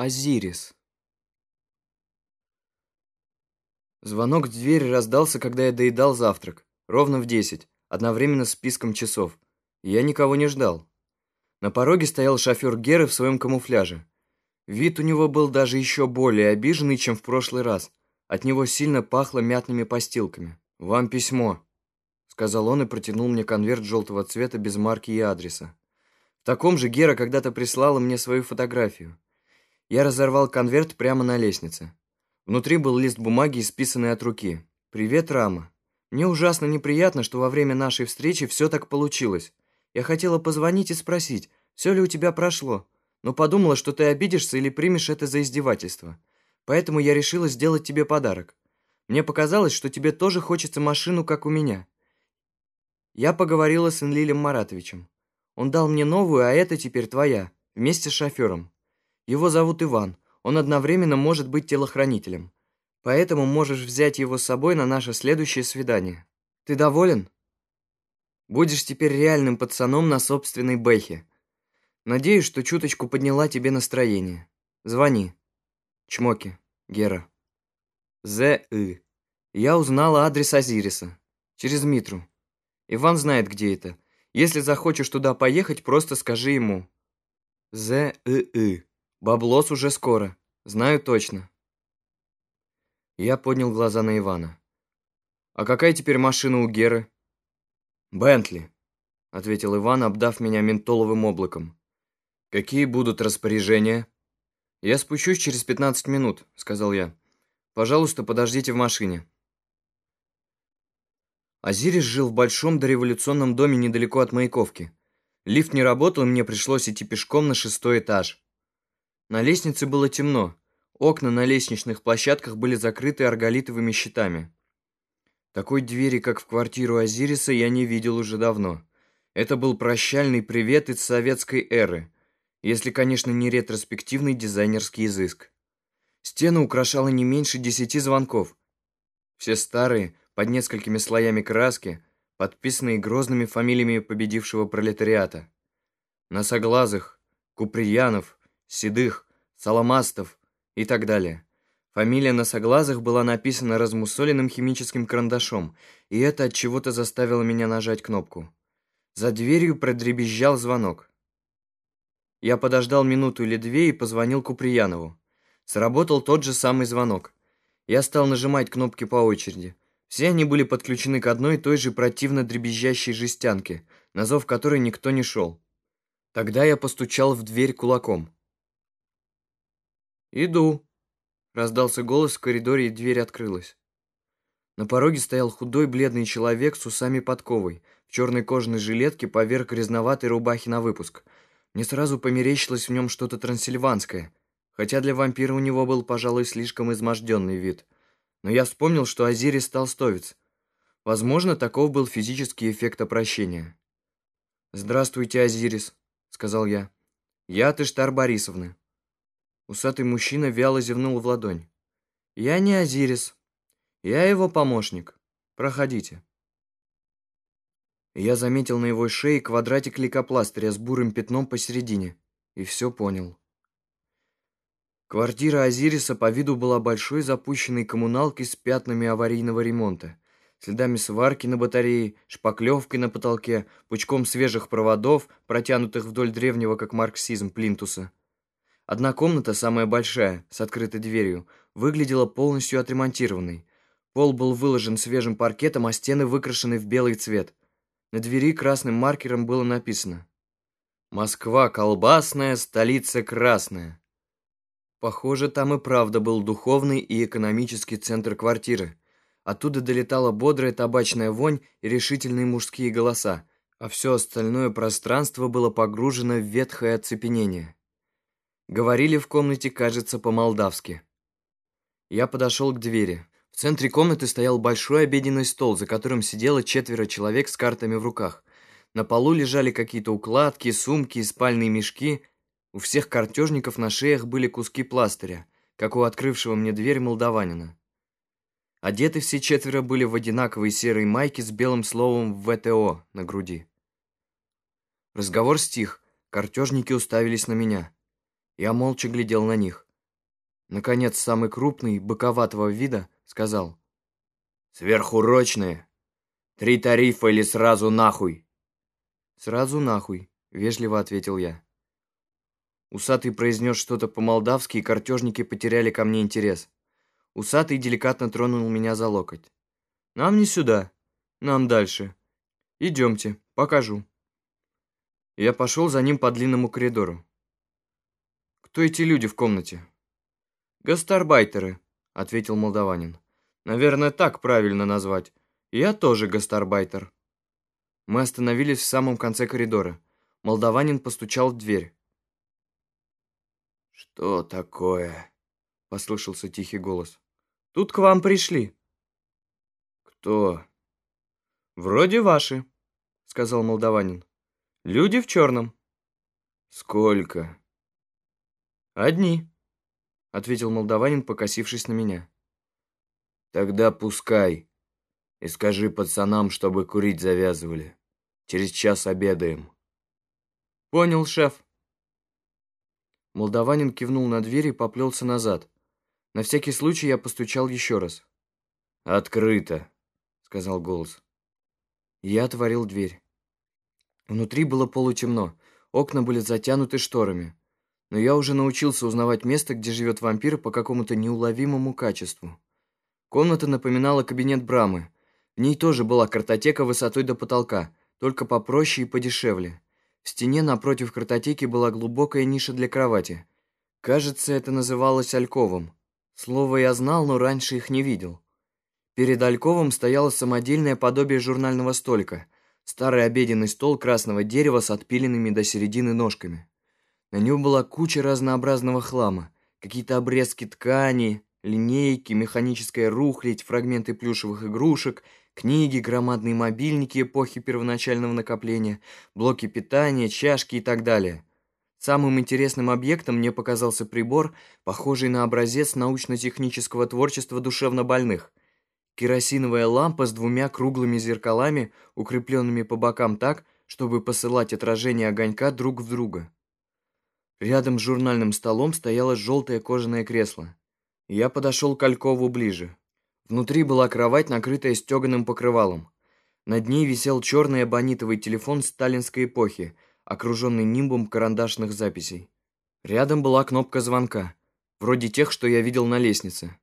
Азирис. Звонок в дверь раздался, когда я доедал завтрак. Ровно в десять, одновременно с списком часов. Я никого не ждал. На пороге стоял шофер Геры в своем камуфляже. Вид у него был даже еще более обиженный, чем в прошлый раз. От него сильно пахло мятными постилками. «Вам письмо», — сказал он и протянул мне конверт желтого цвета без марки и адреса. В таком же Гера когда-то прислала мне свою фотографию. Я разорвал конверт прямо на лестнице. Внутри был лист бумаги, исписанный от руки. «Привет, Рама. Мне ужасно неприятно, что во время нашей встречи все так получилось. Я хотела позвонить и спросить, все ли у тебя прошло, но подумала, что ты обидишься или примешь это за издевательство. Поэтому я решила сделать тебе подарок. Мне показалось, что тебе тоже хочется машину, как у меня. Я поговорила с Энлилем Маратовичем. Он дал мне новую, а это теперь твоя, вместе с шофером. Его зовут Иван. Он одновременно может быть телохранителем. Поэтому можешь взять его с собой на наше следующее свидание. Ты доволен? Будешь теперь реальным пацаном на собственной бэхе. Надеюсь, что чуточку подняла тебе настроение. Звони. Чмоки. Гера. З.И. Я узнала адрес Азириса. Через Митру. Иван знает, где это. Если захочешь туда поехать, просто скажи ему. З.И. Баблос уже скоро. Знаю точно. Я поднял глаза на Ивана. А какая теперь машина у Геры? Бентли, ответил Иван, обдав меня ментоловым облаком. Какие будут распоряжения? Я спущусь через 15 минут, сказал я. Пожалуйста, подождите в машине. Азирис жил в большом дореволюционном доме недалеко от Маяковки. Лифт не работал, и мне пришлось идти пешком на шестой этаж. На лестнице было темно. Окна на лестничных площадках были закрыты арголитовыми щитами. Такой двери, как в квартиру Азириса, я не видел уже давно. Это был прощальный привет из советской эры, если, конечно, не ретроспективный дизайнерский изыск. Стену украшало не меньше десяти звонков. Все старые, под несколькими слоями краски, подписанные грозными фамилиями победившего пролетариата. Носоглазых, Куприянов, Седых, Соломастов и так далее. Фамилия Носоглазых была написана размусоленным химическим карандашом, и это от чего-то заставило меня нажать кнопку. За дверью продребезжал звонок. Я подождал минуту или две и позвонил Куприянову. Сработал тот же самый звонок. Я стал нажимать кнопки по очереди. Все они были подключены к одной и той же противно дребезжащей жестянке, на зов которой никто не шел. Тогда я постучал в дверь кулаком. «Иду», — раздался голос в коридоре, и дверь открылась. На пороге стоял худой бледный человек с усами подковой, в черной кожаной жилетке поверх грязноватой рубахи на выпуск. Мне сразу померещилось в нем что-то трансильванское, хотя для вампира у него был, пожалуй, слишком изможденный вид. Но я вспомнил, что Азирис толстовец. Возможно, таков был физический эффект опрощения. «Здравствуйте, Азирис», — сказал я. «Я Тыштар Борисовна». Усатый мужчина вяло зевнул в ладонь. «Я не Азирис. Я его помощник. Проходите». Я заметил на его шее квадратик лейкопластыря с бурым пятном посередине. И все понял. Квартира Азириса по виду была большой запущенной коммуналкой с пятнами аварийного ремонта, следами сварки на батарее, шпаклевкой на потолке, пучком свежих проводов, протянутых вдоль древнего, как марксизм, плинтуса. Одна комната, самая большая, с открытой дверью, выглядела полностью отремонтированной. Пол был выложен свежим паркетом, а стены выкрашены в белый цвет. На двери красным маркером было написано «Москва колбасная, столица красная». Похоже, там и правда был духовный и экономический центр квартиры. Оттуда долетала бодрая табачная вонь и решительные мужские голоса, а все остальное пространство было погружено в ветхое оцепенение. Говорили в комнате, кажется, по-молдавски. Я подошел к двери. В центре комнаты стоял большой обеденный стол, за которым сидело четверо человек с картами в руках. На полу лежали какие-то укладки, сумки и спальные мешки. У всех картежников на шеях были куски пластыря, как у открывшего мне дверь молдаванина. Одеты все четверо были в одинаковые серые майки с белым словом «ВТО» на груди. Разговор стих, картежники уставились на меня. Я молча глядел на них. Наконец, самый крупный, быковатого вида, сказал. «Сверхурочные. Три тарифа или сразу нахуй?» «Сразу нахуй», — вежливо ответил я. Усатый произнес что-то по-молдавски, и картежники потеряли ко мне интерес. Усатый деликатно тронул меня за локоть. «Нам не сюда, нам дальше. Идемте, покажу». Я пошел за ним по длинному коридору. «Кто эти люди в комнате?» «Гастарбайтеры», — ответил молдаванин. «Наверное, так правильно назвать. Я тоже гастарбайтер». Мы остановились в самом конце коридора. Молдаванин постучал в дверь. «Что такое?» — послышался тихий голос. «Тут к вам пришли». «Кто?» «Вроде ваши», — сказал молдаванин. «Люди в черном». «Сколько?» «Одни», — ответил молдаванин, покосившись на меня. «Тогда пускай. И скажи пацанам, чтобы курить завязывали. Через час обедаем». «Понял, шеф». Молдаванин кивнул на дверь и поплелся назад. На всякий случай я постучал еще раз. «Открыто», — сказал голос. Я отворил дверь. Внутри было полутемно, окна были затянуты шторами. Но я уже научился узнавать место, где живет вампир по какому-то неуловимому качеству. Комната напоминала кабинет Брамы. В ней тоже была картотека высотой до потолка, только попроще и подешевле. В стене напротив картотеки была глубокая ниша для кровати. Кажется, это называлось альковом. Слово я знал, но раньше их не видел. Перед альковом стояло самодельное подобие журнального столика, старый обеденный стол красного дерева с отпиленными до середины ножками. На нем была куча разнообразного хлама, какие-то обрезки ткани, линейки, механическая рухлядь, фрагменты плюшевых игрушек — Книги, громадные мобильники эпохи первоначального накопления, блоки питания, чашки и так далее. Самым интересным объектом мне показался прибор, похожий на образец научно-технического творчества душевнобольных. Керосиновая лампа с двумя круглыми зеркалами, укрепленными по бокам так, чтобы посылать отражение огонька друг в друга. Рядом с журнальным столом стояло желтое кожаное кресло. Я подошел к Алькову ближе. Внутри была кровать, накрытая стеганым покрывалом. Над ней висел черный абонитовый телефон сталинской эпохи, окруженный нимбом карандашных записей. Рядом была кнопка звонка, вроде тех, что я видел на лестнице.